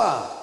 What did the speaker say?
Opa!